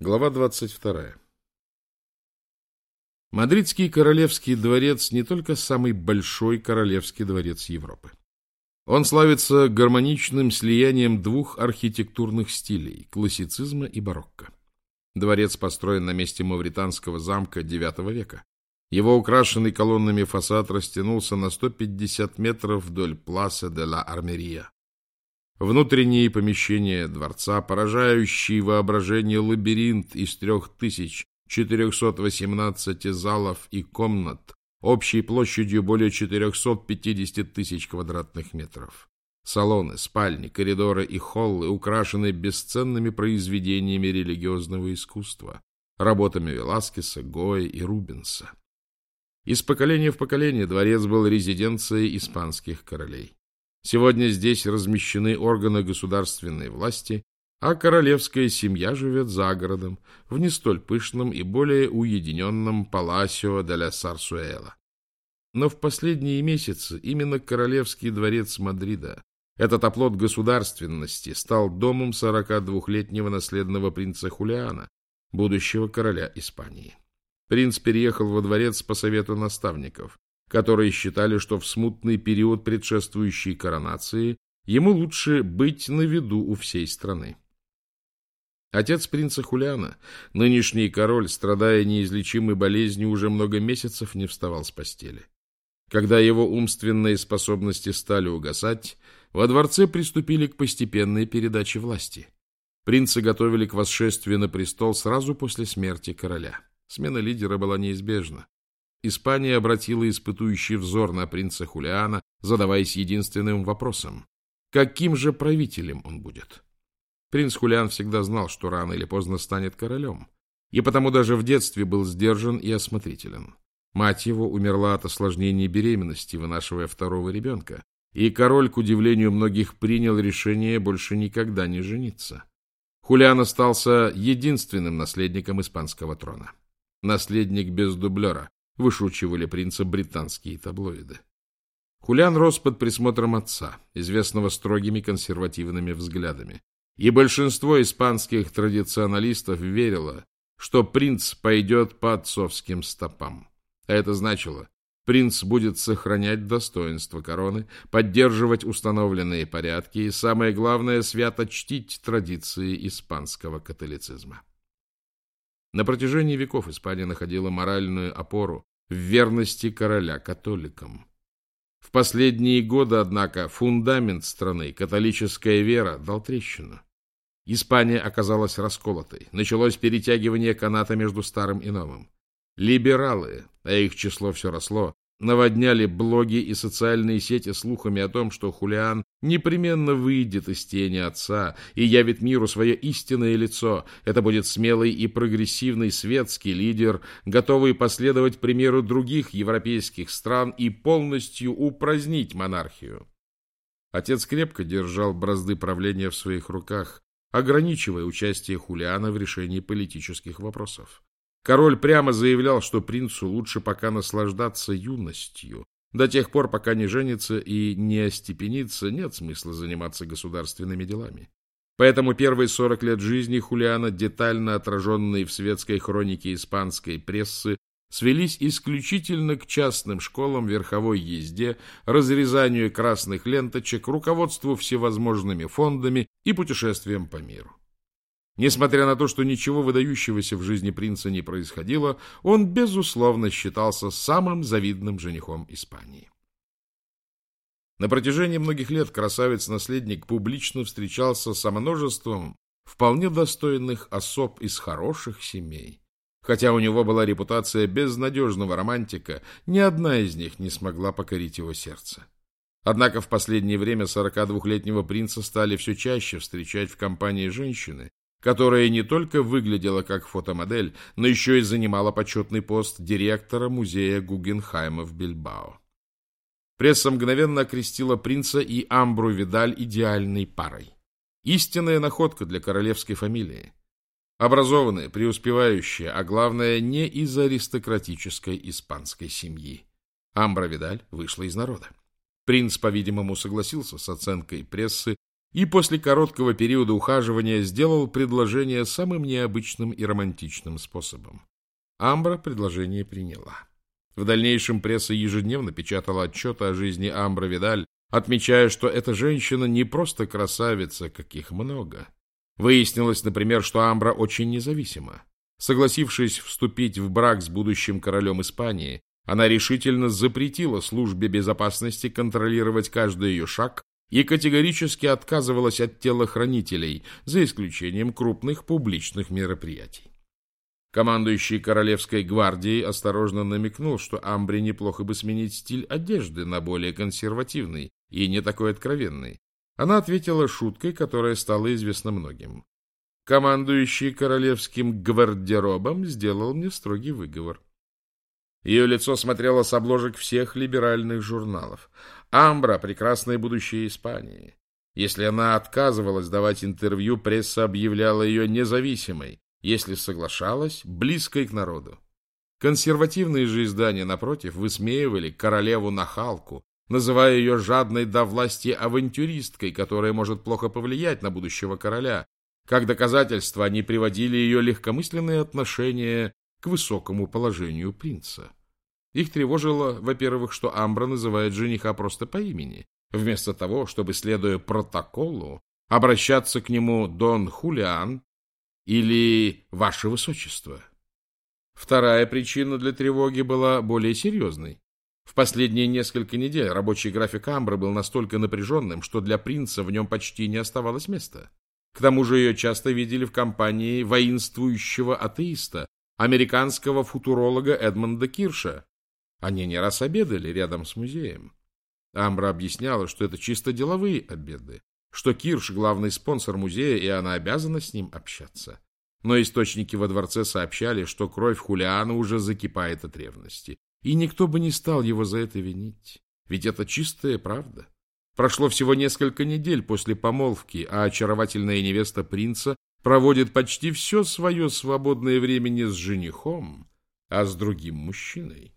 Глава 22. Мадридский королевский дворец не только самый большой королевский дворец Европы. Он славится гармоничным слиянием двух архитектурных стилей – классицизма и барокко. Дворец построен на месте мавританского замка IX века. Его украшенный колоннами фасад растянулся на 150 метров вдоль Пласа де ла Армерия. Внутренние помещения дворца, поражающий воображение лабиринт из 3418 залов и комнат, общей площадью более 450 тысяч квадратных метров. Салоны, спальни, коридоры и холлы украшены бесценными произведениями религиозного искусства, работами Веласкеса, Гоя и Рубенса. Из поколения в поколение дворец был резиденцией испанских королей. Сегодня здесь размещены органы государственной власти, а королевская семья живет за городом, в не столь пышном и более уединенном Паласио де ла Сарсуэла. Но в последние месяцы именно Королевский дворец Мадрида, этот оплот государственности, стал домом 42-летнего наследного принца Хулиана, будущего короля Испании. Принц переехал во дворец по совету наставников, которые считали, что в смутный период предшествующей коронации ему лучше быть на виду у всей страны. Отец принца Хулиана, нынешний король, страдая неизлечимой болезнью, уже много месяцев не вставал с постели. Когда его умственные способности стали угасать, во дворце приступили к постепенной передаче власти. Принца готовили к восшествию на престол сразу после смерти короля. Смена лидера была неизбежна. Испания обратила испытующий взор на принца Хулиана, задаваясь единственным вопросом. Каким же правителем он будет? Принц Хулиан всегда знал, что рано или поздно станет королем, и потому даже в детстве был сдержан и осмотрителен. Мать его умерла от осложнений беременности, вынашивая второго ребенка, и король, к удивлению многих, принял решение больше никогда не жениться. Хулиан остался единственным наследником испанского трона. Наследник без дублера, вышучивали принца британские таблоиды. Хулиан рос под присмотром отца, известного строгими консервативными взглядами, и большинство испанских традиционалистов верило, что принц пойдет по отцовским стопам. А это значило, принц будет сохранять достоинство короны, поддерживать установленные порядки и, самое главное, свято чтить традиции испанского католицизма. На протяжении веков Испания находила моральную опору в верности короля католикам. В последние годы, однако, фундамент страны, католическая вера, дал трещину. Испания оказалась расколотой. Началось перетягивание каната между старым и новым. Либералы, а их число все росло, наводняли блоги и социальные сети слухами о том, что Хулиан непременно выйдет из тени отца и явит миру свое истинное лицо. Это будет смелый и прогрессивный светский лидер, готовый последовать примеру других европейских стран и полностью упразднить монархию. Отец крепко держал бразды правления в своих руках, ограничивая участие Хулиана в решении политических вопросов. Король прямо заявлял, что принцу лучше пока наслаждаться юностью. До тех пор, пока не женится и не остепенится, нет смысла заниматься государственными делами. Поэтому первые 40 лет жизни Хулиана, детально отраженные в светской хронике испанской прессы, свелись исключительно к частным школам, верховой езде, разрезанию красных ленточек, руководству всевозможными фондами и путешествиям по миру. Несмотря на то, что ничего выдающегося в жизни принца не происходило, он, безусловно, считался самым завидным женихом Испании. На протяжении многих лет красавец-наследник публично встречался со множеством вполне достойных особ из хороших семей. Хотя у него была репутация безнадежного романтика, ни одна из них не смогла покорить его сердце. Однако в последнее время 42-летнего принца стали все чаще встречать в компании женщины, которая не только выглядела как фотомодель, но еще и занимала почетный пост директора музея Гугенхайма в Бильбао. Пресса мгновенно окрестила принца и Амбру Видаль идеальной парой. Истинная находка для королевской фамилии. Образованные, преуспевающие, а главное, не из аристократической испанской семьи. Амбра Видаль вышла из народа. Принц, по-видимому, согласился с оценкой прессы и после короткого периода ухаживания сделал предложение самым необычным и романтичным способом. Амбра предложение приняла. В дальнейшем пресса ежедневно печатала отчеты о жизни Амбра Видаль, отмечая, что эта женщина не просто красавица, каких много. Выяснилось, например, что Амбра очень независима. Согласившись вступить в брак с будущим королем Испании, она решительно запретила службе безопасности контролировать каждый ее шаг и категорически отказывалась от телохранителей, за исключением крупных публичных мероприятий. Командующий Королевской гвардией осторожно намекнул, что Амбре неплохо бы сменить стиль одежды на более консервативный и не такой откровенный. Она ответила шуткой, которая стала известна многим. Командующий королевским гвардеробом сделал мне строгий выговор. Ее лицо смотрело с обложек всех либеральных журналов. Амбра — прекрасное будущее Испании. Если она отказывалась давать интервью, пресса объявляла ее независимой. Если соглашалась, близкой к народу. Консервативные же издания, напротив, высмеивали королеву-нахалку, называя ее жадной до власти авантюристкой, которая может плохо повлиять на будущего короля. Как доказательство они приводили ее легкомысленные отношения к высокому положению принца. Их тревожило, во-первых, что Амбра называет жениха просто по имени, вместо того, чтобы, следуя протоколу, обращаться к нему «Дон Хулиан» или «Ваше Высочество». Вторая причина для тревоги была более серьезной. В последние несколько недель рабочий график Амбры был настолько напряженным, что для принца в нем почти не оставалось места. К тому же ее часто видели в компании воинствующего атеиста, американского футуролога Эдмонда Кирша. Они не раз обедали рядом с музеем. Амбра объясняла, что это чисто деловые обеды, что Кирш — главный спонсор музея, и она обязана с ним общаться. Но источники во дворце сообщали, что кровь Хулиана уже закипает от ревности, и никто бы не стал его за это винить, ведь это чистая правда. Прошло всего несколько недель после помолвки, а очаровательная невеста принца проводит почти все свое свободное времени с женихом, а с другим мужчиной.